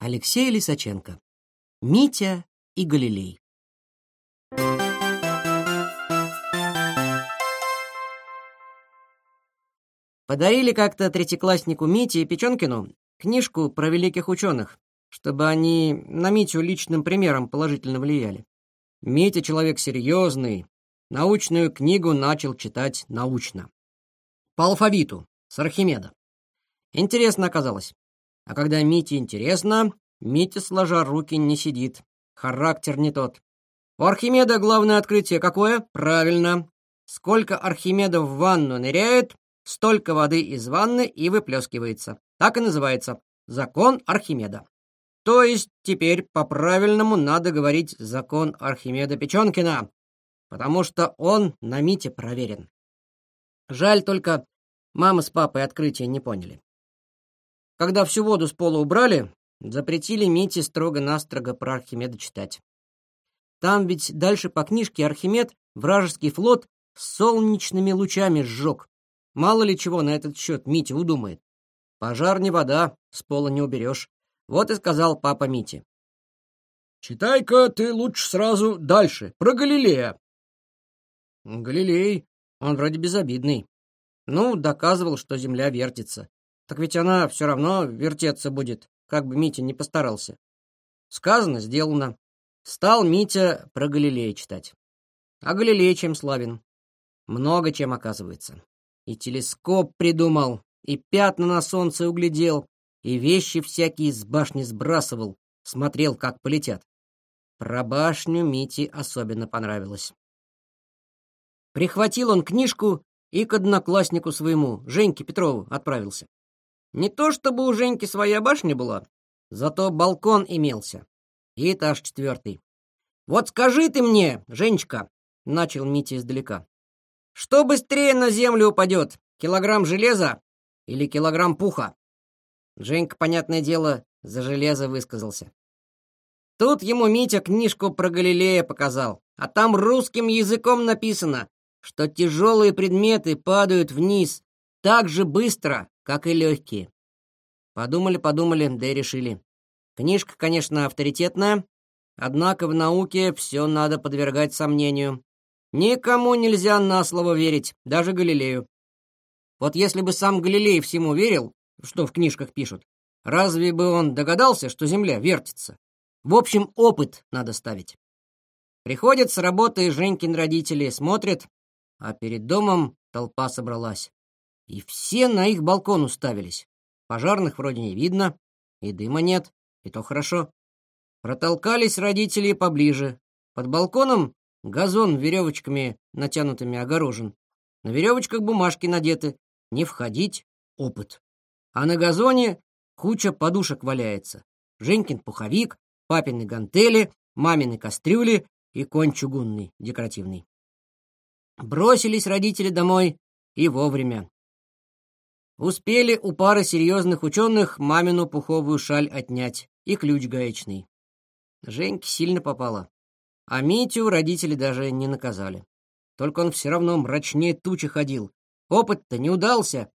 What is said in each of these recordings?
Алексей Лисаченко. Митя и Галилей. Подарили как-то третьекласснику Мите и Печенкину книжку про великих ученых, чтобы они на Митю личным примером положительно влияли. Митя человек серьезный, научную книгу начал читать научно. По алфавиту, с Архимеда. Интересно оказалось. А когда Мите интересно, Митя, сложа руки, не сидит. Характер не тот. У Архимеда главное открытие какое? Правильно. Сколько Архимедов в ванну ныряет, столько воды из ванны и выплескивается. Так и называется. Закон Архимеда. То есть теперь по-правильному надо говорить закон Архимеда Печенкина, потому что он на Мите проверен. Жаль только, мама с папой открытия не поняли. Когда всю воду с пола убрали, запретили Мите строго-настрого про Архимеда читать. Там ведь дальше по книжке Архимед вражеский флот с солнечными лучами сжег. Мало ли чего на этот счет Митя удумает. Пожар не вода, с пола не уберешь. Вот и сказал папа Мите. «Читай-ка ты лучше сразу дальше, про Галилея». «Галилей, он вроде безобидный. Ну, доказывал, что Земля вертится. Так ведь она все равно вертеться будет, как бы Митя не постарался. Сказано, сделано. Стал Митя про Галилея читать. А Галилей чем славен? Много чем, оказывается. И телескоп придумал, и пятна на солнце углядел, и вещи всякие с башни сбрасывал, смотрел, как полетят. Про башню Мите особенно понравилось. Прихватил он книжку и к однокласснику своему, Женьке Петрову, отправился. Не то чтобы у Женьки своя башня была, зато балкон имелся. И этаж четвертый. «Вот скажи ты мне, Женечка», — начал Митя издалека, «что быстрее на землю упадет, килограмм железа или килограмм пуха?» Женька, понятное дело, за железо высказался. Тут ему Митя книжку про Галилея показал, а там русским языком написано, что тяжелые предметы падают вниз так же быстро, как и легкие. Подумали-подумали, да и решили. Книжка, конечно, авторитетная, однако в науке все надо подвергать сомнению. Никому нельзя на слово верить, даже Галилею. Вот если бы сам Галилей всему верил, что в книжках пишут, разве бы он догадался, что Земля вертится? В общем, опыт надо ставить. Приходят с работы Женькин родители, смотрят, а перед домом толпа собралась. И все на их балкон уставились. Пожарных вроде не видно, и дыма нет, и то хорошо. Протолкались родители поближе. Под балконом газон веревочками натянутыми огорожен. На веревочках бумажки надеты. Не входить — опыт. А на газоне куча подушек валяется. Женькин пуховик, папины гантели, мамины кастрюли и конь чугунный, декоративный. Бросились родители домой и вовремя. Успели у пары серьезных ученых мамину пуховую шаль отнять и ключ гаечный. Женьке сильно попало. А Митю родители даже не наказали. Только он все равно мрачнее тучи ходил. Опыт-то не удался.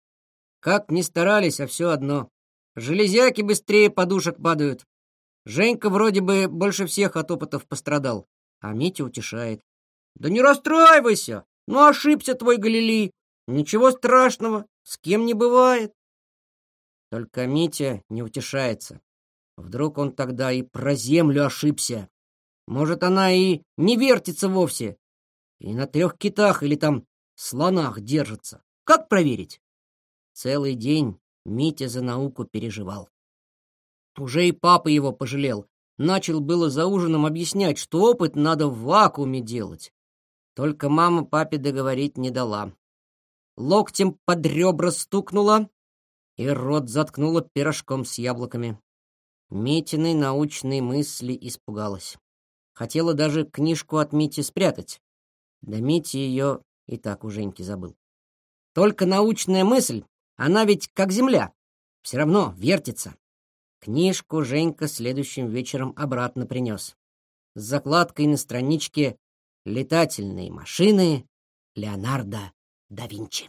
Как ни старались, а все одно. Железяки быстрее подушек падают. Женька вроде бы больше всех от опытов пострадал, а Митя утешает. «Да не расстраивайся! Ну, ошибся твой Галилей! Ничего страшного, с кем не бывает!» Только Митя не утешается. Вдруг он тогда и про землю ошибся. Может, она и не вертится вовсе, и на трех китах или там слонах держится. Как проверить? Целый день Митя за науку переживал. Уже и папа его пожалел. Начал было за ужином объяснять, что опыт надо в вакууме делать. Только мама папе договорить не дала. Локтем под ребра стукнула и рот заткнула пирожком с яблоками. Митиной научной мысли испугалась. Хотела даже книжку от Мити спрятать. Да Мити ее и так у Женьки забыл. Только научная мысль, она ведь как земля, все равно вертится. Книжку Женька следующим вечером обратно принес. С закладкой на страничке «Летательные машины Леонардо да Винчи».